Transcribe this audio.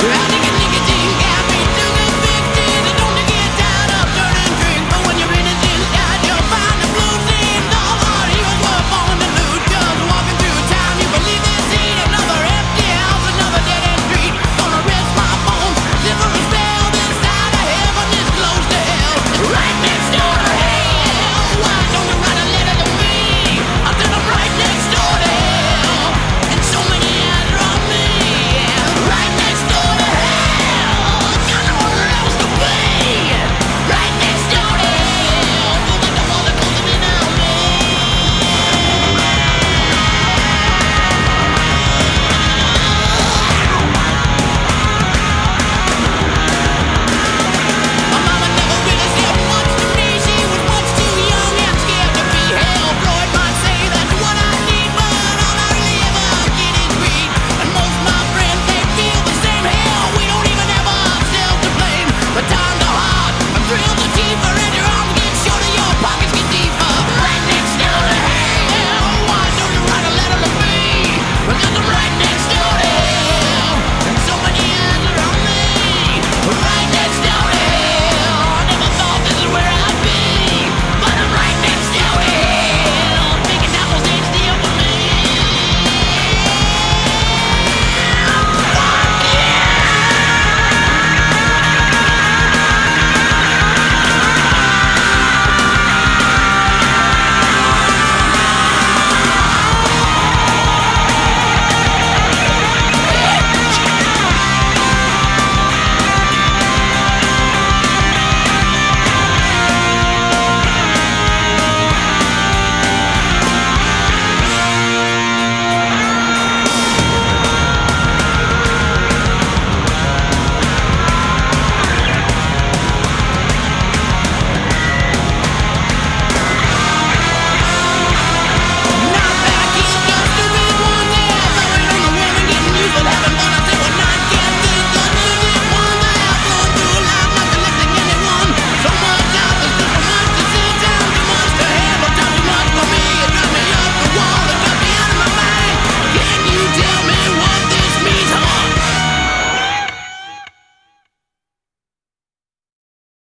Ready?